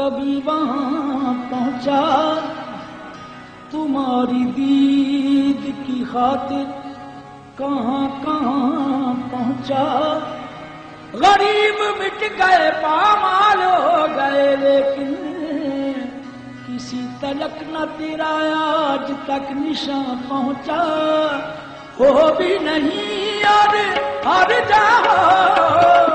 کبھی وہاں پہنچا۔ تمہاری دید کی خاطر کہاں کہاں پہنچا۔ غریب مٹ گئے، پامال ہو گئے، لیکن کسی تلک نہ تیرا آج تک نشان پہنچا۔ ہو بھی نہیں اور ہر جاؤ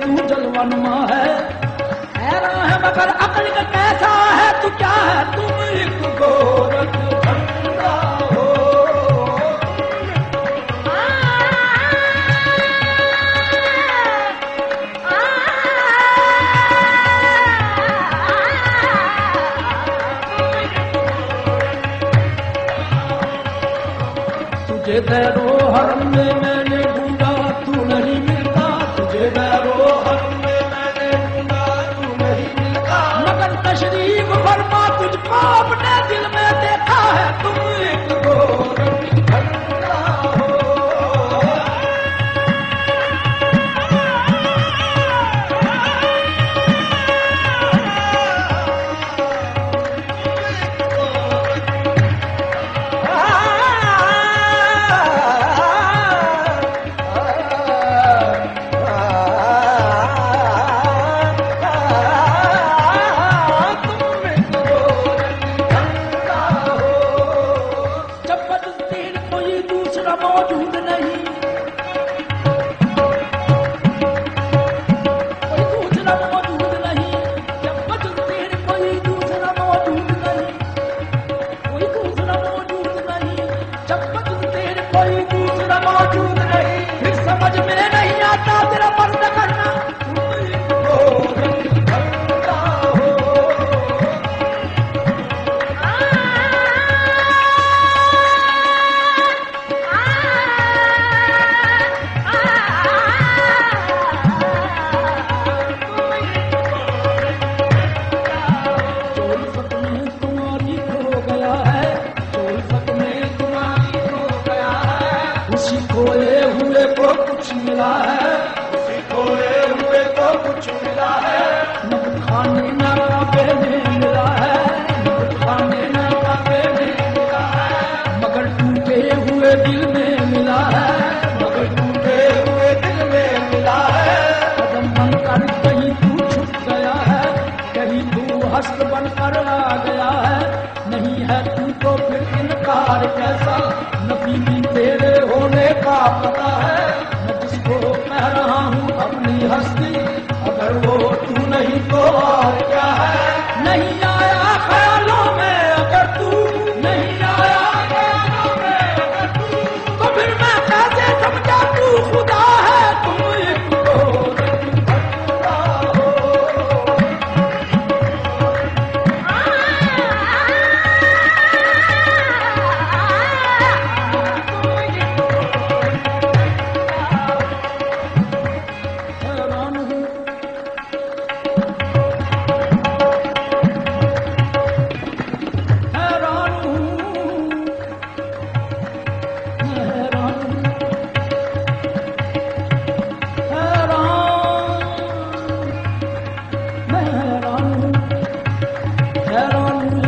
تو جل بنوا ہے۔ حیران ہے مگر عقل کا کیسا ہے؟ تو کیا ہے؟ تم ایک گورکھ بندہ ہو۔ تجھے دیرو حرم میں دیکھا Bye. کیسا نبی تیرے ہونے کا پتا ہے؟ میں جس کو کہہ رہا ہوں اپنی ہستی، اگر وہ تو نہیں تو اور کیا ہے؟ نہیں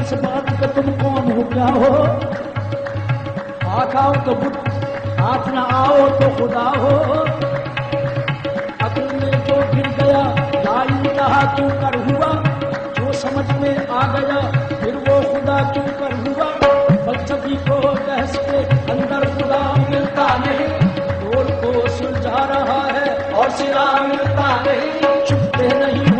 اس بات کا تم کون ہو؟ کیا ہو؟ ہاتھ آؤ تو ہاتھ نہ آؤ تو خدا ہو۔ اگر میں جو گر گیا لائی کہا تو کر ہوا؟ جو سمجھ میں آ گیا، پھر وہ خدا کیوں کر ہوا؟ بچی کو بحث کے اندر خدا ملتا نہیں گول کو سلجھا رہا ہے اور سلا ملتا نہیں۔ چھپتے نہیں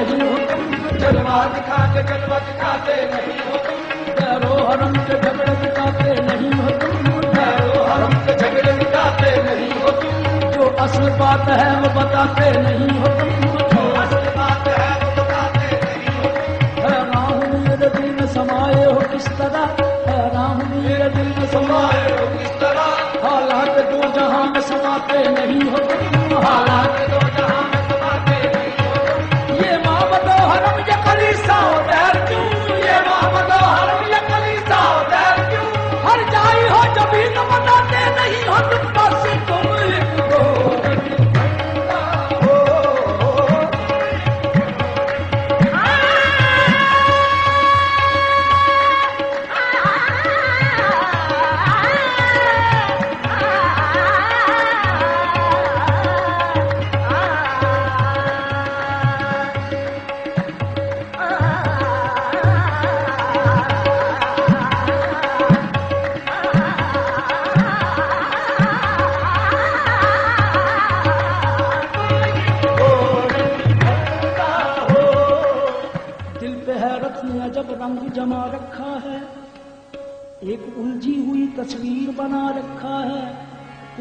ہو تم جلوا دکھا جلوا دکھاتے نہیں ہو تم پیرو حرم کے جھگڑے دکھاتے نہیں ہو تم پیرو حرم کے جھگڑے دکھاتے نہیں ہو تم جو اصل بات ہے وہ بتاتے نہیں ہو تم جو اصل بات ہے وہ بتاتے نہیں ہو حیران ہوں میرے دل میں سمائے ہو کس طرح حیران ہوں میرے دل میں سمائے ہو کس طرح حالات دو جہاں میں سماتے نہیں ہو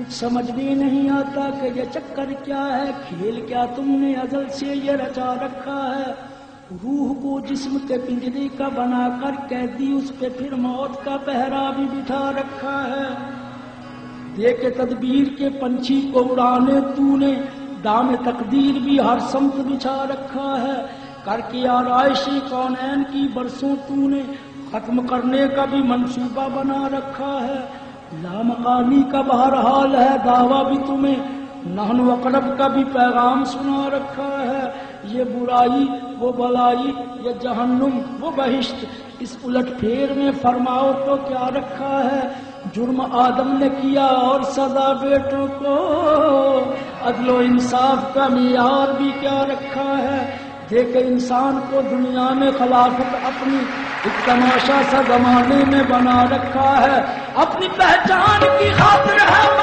سمجھ میں نہیں آتا کہ یہ چکر کیا ہے، کھیل کیا تم نے، ازل سے یہ رچا رکھا ہے۔ روح کو جسم کے پنجرے کا بنا کر، قیدی اس پہ پھر موت کا پہرا بھی بٹھا رکھا ہے۔ دیکھ تدبیر کے پنچھی کو اڑانے، تو نے دام تقدیر بھی ہر سمت بچھا رکھا ہے۔ کر کے آرائشی کونین کی برسوں تو نے ختم کرنے کا بھی منصوبہ بنا رکھا ہے۔ لامکانی کا بہرحال ہے، دعویٰ بھی تمہیں۔ نہن اقرب کا بھی پیغام سنا رکھا ہے۔ یہ برائی، وہ بلائی، یہ جہنم، وہ بہشت۔ اس الٹ پھیر میں فرماؤ تو کیا رکھا ہے؟ جرم آدم نے کیا اور سزا بیٹوں کو؟ عدل و انصاف کا معیار بھی کیا رکھا ہے؟ دیکھ انسان کو دنیا میں خلافت اپنی ایک تماشا سا زمانے میں بنا رکھا ہے، اپنی پہچان کی خاطر ہے۔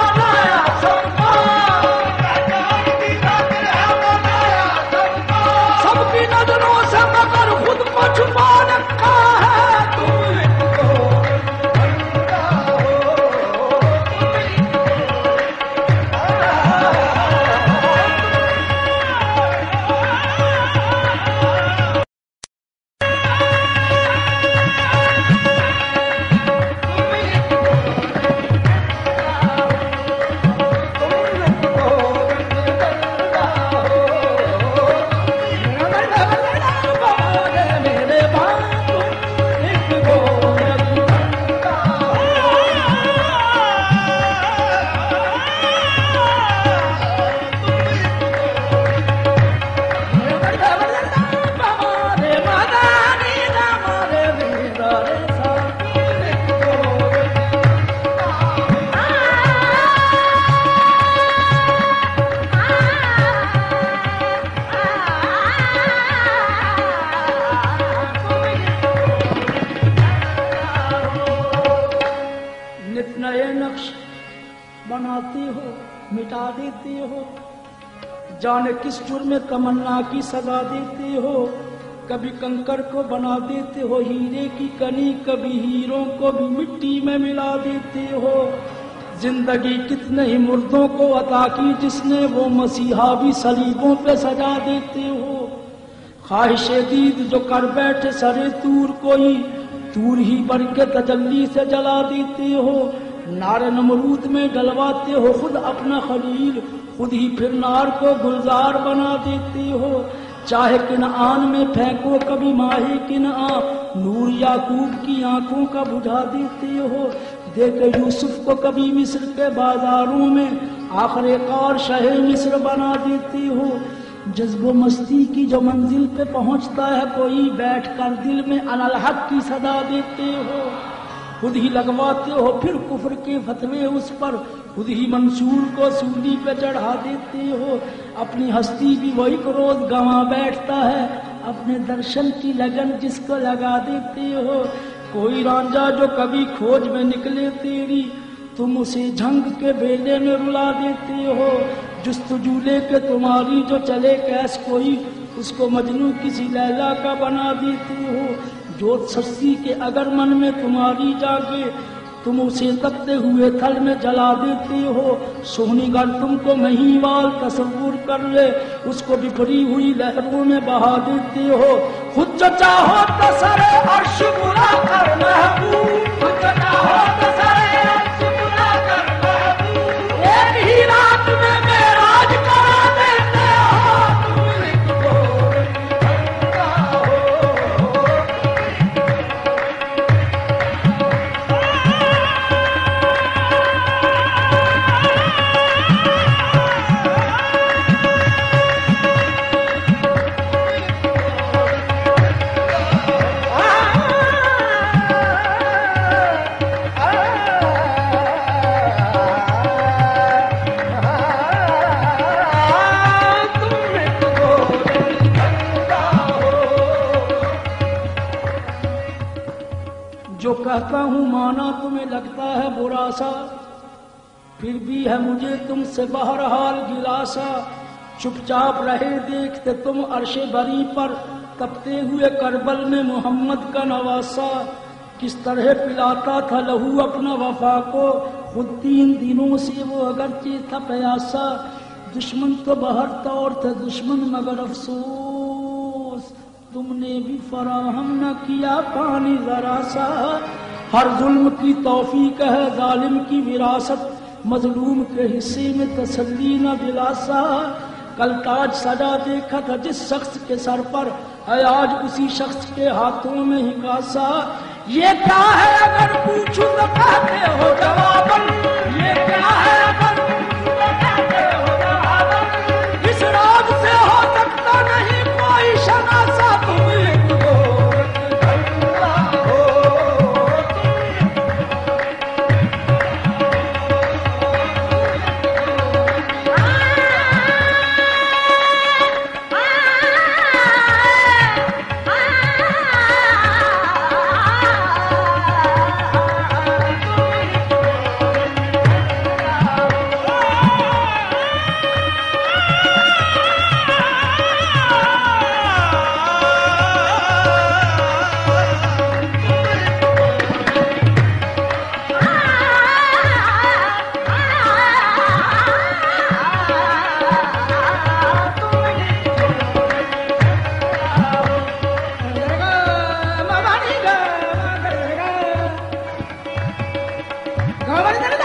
مٹا دیتے ہو۔ جانے کس جرم تمنا کی سزا دیتے ہو۔ کبھی کنکر کو بنا دیتے ہو، ہیرے کی کنی، کبھی ہیروں کو بھی مٹی میں ملا دیتے ہو۔ زندگی کتنے ہی مردوں کو عطا کی جس نے وہ مسیحا بھی سلیبوں پہ سجا دیتے ہو۔ خواہش دید جو کر بیٹھے سرے تور کوئی، تور ہی بن کے تجلی سے جلا دیتے ہو۔ نار نمرود میں ڈلواتے ہو، خود اپنا خلیل، خود ہی پھر نار کو گلزار بنا دیتے ہو۔ چاہے کنعان میں پھینکو، کبھی ماہی کنعان نور یعقوب کی آنکھوں کا بجھا دیتے ہو۔ دیکھ یوسف کو کبھی مصر کے بازاروں میں آخر کار شہ مصر بنا دیتی ہو۔ جذب و مستی کی جو منزل پہ پہنچتا ہے، کوئی بیٹھ کر دل میں الحق کی صدا دیتے ہو۔ خود ہی لگواتے ہو، پھر کفر کے فتوے اس پر۔ خود ہی منصور کو سولی پہ چڑھا دیتے ہو۔ اپنی ہستی بھی وہی کو روز گنوا بیٹھتا ہے۔ اپنے درشن کی لگن جس کو لگا دیتے ہو۔ کوئی رانجا جو کبھی کھوج میں نکلے تیری، تم اسے جھنگ کے بیلے میں رلا دیتے ہو۔ جستجو کے تمہاری جو چلے کیس کوئی، اس کو مجنو کسی لیلا کا بنا دیتی ہو۔ جو سستی کے اگر من میں تمہاری جاگے، تم اسے تکتے ہوئے تھل میں جلا دیتے ہو۔ سونی گھر تم کو مہی وال تصور کر لے، اس کو بکھری ہوئی لہروں میں بہا دیتے ہو۔ خود جو چاہو تو سر عرش برا کر محبوب، خود جو چاہو تو کہتا ہوں، مانا تمہیں لگتا ہے برا سا پھر بھی ہے مجھے تم سے بہرحال گلاسا چپ چاپ رہے، دیکھتے تم عرش بری پر تپتے ہوئے کربل میں محمد کا نواسا۔ کس طرح پلاتا تھا لہو اپنا وفا کو۔ خود تین دنوں سے وہ اگرچہ تھا پیاسا۔ دشمن تو بہر طور تھے دشمن، مگر افسوس، تم نے بھی فراہم نہ کیا پانی ذرا سا۔ ہر ظلم کی توفیق ہے، ظالم کی وراثت، مظلوم کے حصے میں تسلی نہ دلاسا۔ کل تاج سجا دیکھا تھا جس شخص کے سر پر ہے آج اسی شخص کے ہاتھوں میں ہی کاسا۔ یہ کیا ہے اگر われたら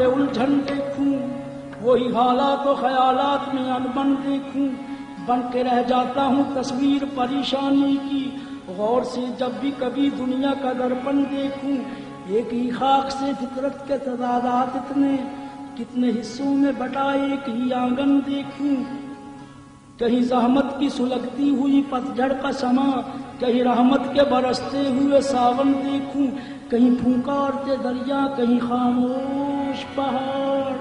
پہ الجھن دیکھوں، وہی حالات و خیالات میں انبن دیکھوں۔ بن کے رہ جاتا ہوں تصویر پریشانی کی۔ غور سے جب بھی کبھی دنیا کا درپن دیکھوں، ایک ہی خاک سے فطرت کے تضادات اتنے، کتنے حصوں میں بٹا ایک ہی آنگن دیکھوں۔ کہیں زحمت کی سلگتی ہوئی پتجھڑ کا سما، کہیں رحمت کے برستے ہوئے ساون دیکھوں۔ کہیں پھونکارتے دریا، کہیں خاموش پہاڑ،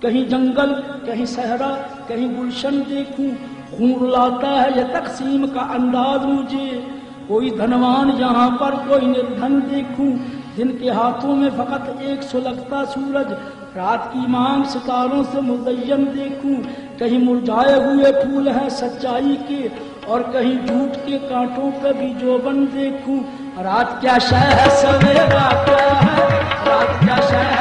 کہیں جنگل، کہیں صحرا، کہیں گلشن دیکھوں، خون لاتا ہے یہ تقسیم کا انداز مجھے۔ کوئی دھنوان یہاں پر، کوئی نردھن دیکھوں۔ جن کے ہاتھوں میں فقط ایک سلگتا سورج۔ رات کی مانگ ستاروں سے مزین دیکھوں۔ کہیں مرجھائے ہوئے پھول ہیں سچائی کے، اور کہیں جھوٹ کے کانٹوں پہ بھی جوبن دیکھوں۔ رات کیا شہ ہے، سویرا کیا ہے؟ رات کیا شہ